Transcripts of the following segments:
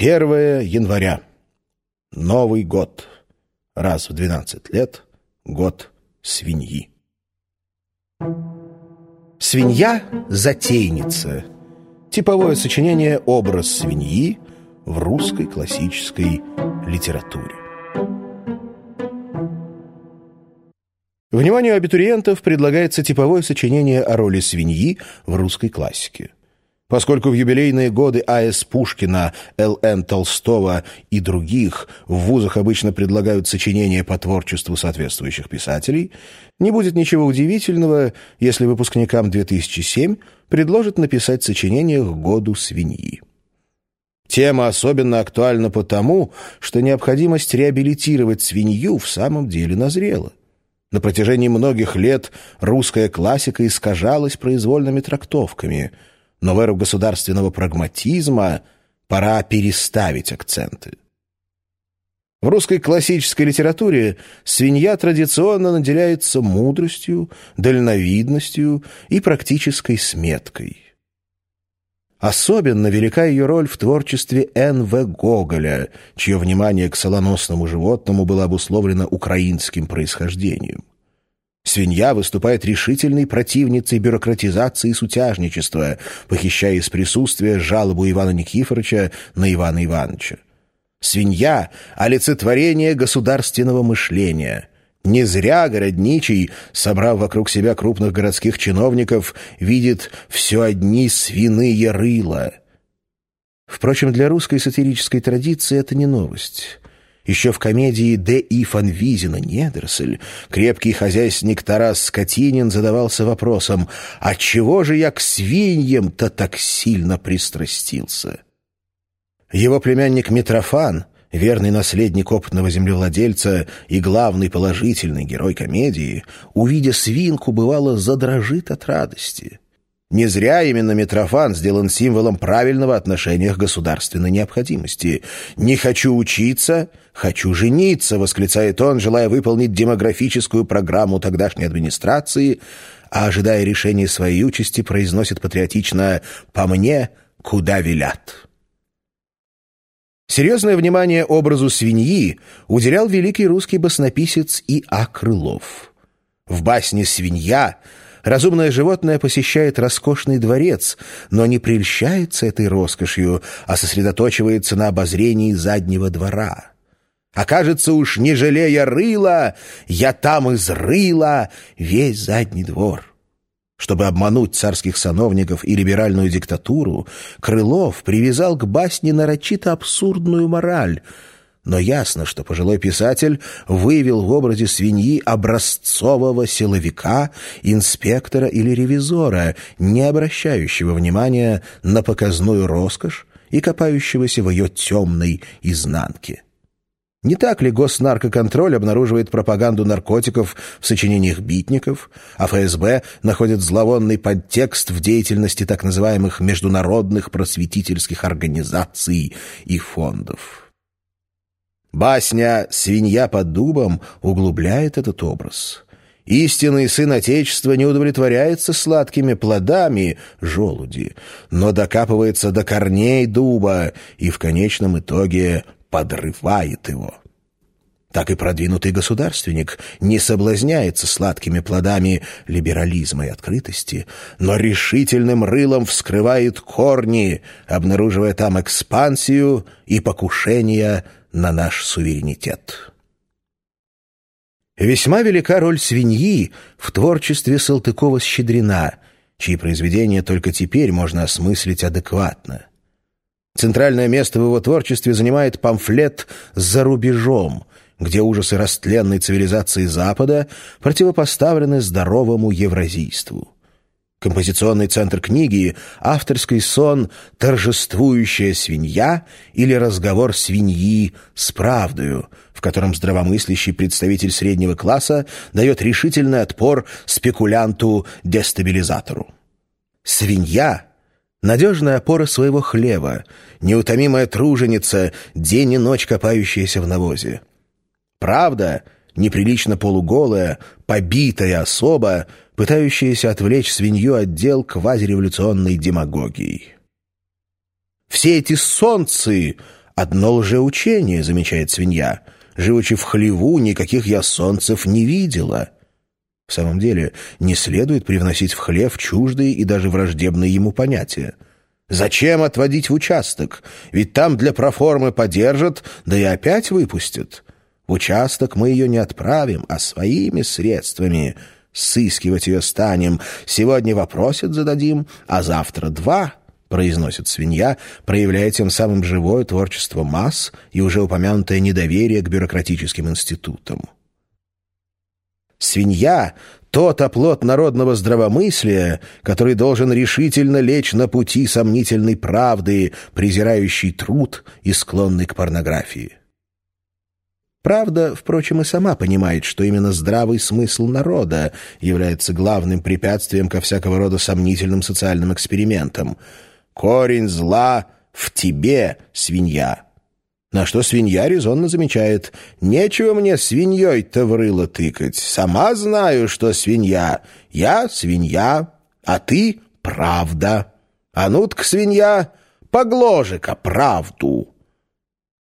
1 января. Новый год. Раз в 12 лет. Год свиньи. Свинья – затейница. Типовое сочинение «Образ свиньи» в русской классической литературе. Вниманию абитуриентов предлагается типовое сочинение о роли свиньи в русской классике. Поскольку в юбилейные годы А.С. Пушкина, Л.Н. Толстого и других в вузах обычно предлагают сочинения по творчеству соответствующих писателей, не будет ничего удивительного, если выпускникам 2007 предложат написать сочинение к году свиньи. Тема особенно актуальна потому, что необходимость реабилитировать свинью в самом деле назрела. На протяжении многих лет русская классика искажалась произвольными трактовками – но в эру государственного прагматизма пора переставить акценты. В русской классической литературе свинья традиционно наделяется мудростью, дальновидностью и практической сметкой. Особенно велика ее роль в творчестве Н.В. Гоголя, чье внимание к солоносному животному было обусловлено украинским происхождением. Свинья выступает решительной противницей бюрократизации и сутяжничества, похищая из присутствия жалобу Ивана Никифоровича на Ивана Ивановича. Свинья — олицетворение государственного мышления. Не зря городничий, собрав вокруг себя крупных городских чиновников, видит все одни свиные рыла. Впрочем, для русской сатирической традиции это не новость. Еще в комедии Д. И. Фанвизина «Недоросль» крепкий хозяйственник Тарас Скотинин задавался вопросом «А чего же я к свиньям-то так сильно пристрастился?» Его племянник Митрофан, верный наследник опытного землевладельца и главный положительный герой комедии, увидя свинку, бывало, задрожит от радости. Не зря именно Митрофан сделан символом правильного отношения к государственной необходимости. «Не хочу учиться, хочу жениться», — восклицает он, желая выполнить демографическую программу тогдашней администрации, а, ожидая решения своей участи, произносит патриотично «по мне, куда велят». Серьезное внимание образу свиньи уделял великий русский баснописец И.А. Крылов. В басне «Свинья» Разумное животное посещает роскошный дворец, но не прельщается этой роскошью, а сосредоточивается на обозрении заднего двора. Окажется уж, не жалея рыла, я там изрыла весь задний двор. Чтобы обмануть царских сановников и либеральную диктатуру, Крылов привязал к басне нарочито абсурдную мораль — но ясно, что пожилой писатель вывел в образе свиньи образцового силовика, инспектора или ревизора, не обращающего внимания на показную роскошь и копающегося в ее темной изнанке. Не так ли госнаркоконтроль обнаруживает пропаганду наркотиков в сочинениях битников, а ФСБ находит зловонный подтекст в деятельности так называемых международных просветительских организаций и фондов? Басня «Свинья под дубом» углубляет этот образ. Истинный сын Отечества не удовлетворяется сладкими плодами желуди, но докапывается до корней дуба и в конечном итоге подрывает его. Так и продвинутый государственник не соблазняется сладкими плодами либерализма и открытости, но решительным рылом вскрывает корни, обнаруживая там экспансию и покушение на наш суверенитет. Весьма велика роль свиньи в творчестве Салтыкова-Щедрина, чьи произведения только теперь можно осмыслить адекватно. Центральное место в его творчестве занимает памфлет «За рубежом», где ужасы растленной цивилизации Запада противопоставлены здоровому евразийству. Композиционный центр книги — авторский сон «Торжествующая свинья» или «Разговор свиньи с правдою», в котором здравомыслящий представитель среднего класса дает решительный отпор спекулянту-дестабилизатору. Свинья — надежная опора своего хлева, неутомимая труженица, день и ночь копающаяся в навозе. Правда — неприлично полуголая, побитая особа — пытающиеся отвлечь свинью от дел квазиреволюционной демагогией. Все эти солнцы «Одно лжеучение», — замечает свинья. «Живучи в хлеву, никаких я солнцев не видела». В самом деле, не следует привносить в хлев чуждые и даже враждебные ему понятия. Зачем отводить в участок? Ведь там для проформы подержат, да и опять выпустят. В участок мы ее не отправим, а своими средствами сыскивать ее станем. Сегодня вопросят зададим, а завтра два произносит свинья, проявляя тем самым живое творчество масс и уже упомянутое недоверие к бюрократическим институтам. Свинья — тот оплот народного здравомыслия, который должен решительно лечь на пути сомнительной правды, презирающий труд и склонный к порнографии. Правда, впрочем, и сама понимает, что именно здравый смысл народа является главным препятствием ко всякого рода сомнительным социальным экспериментам — Корень зла в тебе, свинья. На что свинья резонно замечает. Нечего мне свиньей-то в рыло тыкать. Сама знаю, что свинья. Я свинья, а ты правда. А ну-ка, свинья, погложе-ка правду.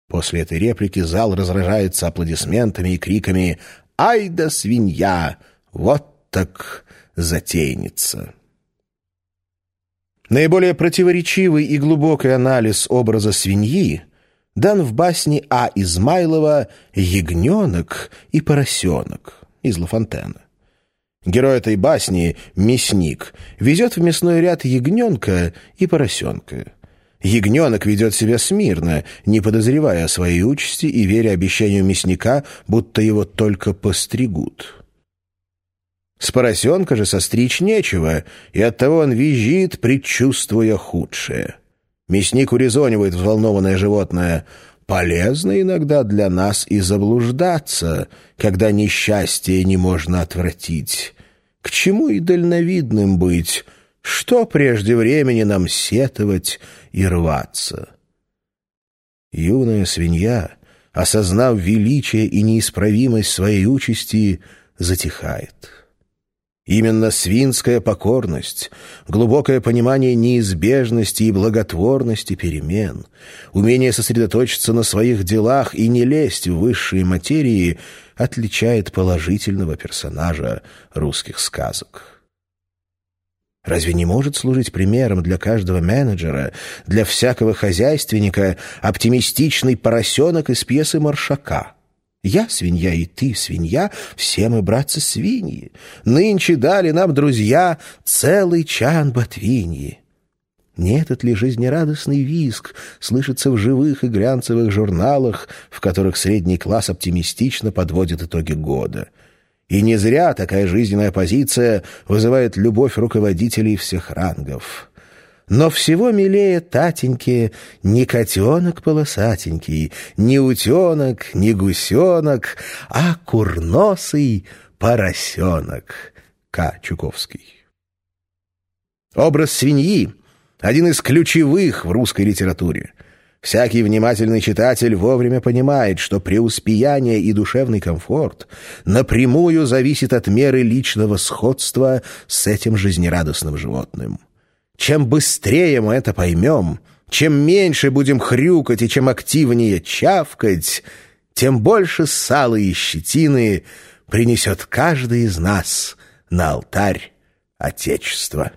После этой реплики зал разражается аплодисментами и криками «Ай да свинья! Вот так затейница!» Наиболее противоречивый и глубокий анализ образа свиньи дан в басне А. Измайлова «Ягненок и поросенок» из Лафонтена. Герой этой басни, мясник, везет в мясной ряд ягненка и поросенка. Ягненок ведет себя смирно, не подозревая о своей участи и веря обещанию мясника, будто его только постригут. С поросенка же состричь нечего, и оттого он визжит, предчувствуя худшее. Мясник урезонивает взволнованное животное. «Полезно иногда для нас и заблуждаться, когда несчастье не можно отвратить. К чему и дальновидным быть? Что прежде времени нам сетовать и рваться?» Юная свинья, осознав величие и неисправимость своей участи, затихает. Именно свинская покорность, глубокое понимание неизбежности и благотворности перемен, умение сосредоточиться на своих делах и не лезть в высшие материи отличает положительного персонажа русских сказок. Разве не может служить примером для каждого менеджера, для всякого хозяйственника оптимистичный поросенок из пьесы Маршака – я свинья, и ты свинья, все мы, братцы, свиньи. Нынче дали нам, друзья, целый чан ботвиньи. Не этот ли жизнерадостный виск слышится в живых и глянцевых журналах, в которых средний класс оптимистично подводит итоги года? И не зря такая жизненная позиция вызывает любовь руководителей всех рангов. Но всего милее татеньки не котенок полосатенький, не утенок, не гусенок, а курносый поросенок. К. Чуковский. Образ свиньи — один из ключевых в русской литературе. Всякий внимательный читатель вовремя понимает, что преуспеяние и душевный комфорт напрямую зависит от меры личного сходства с этим жизнерадостным животным. Чем быстрее мы это поймем, чем меньше будем хрюкать и чем активнее чавкать, тем больше сала и щетины принесет каждый из нас на алтарь Отечества.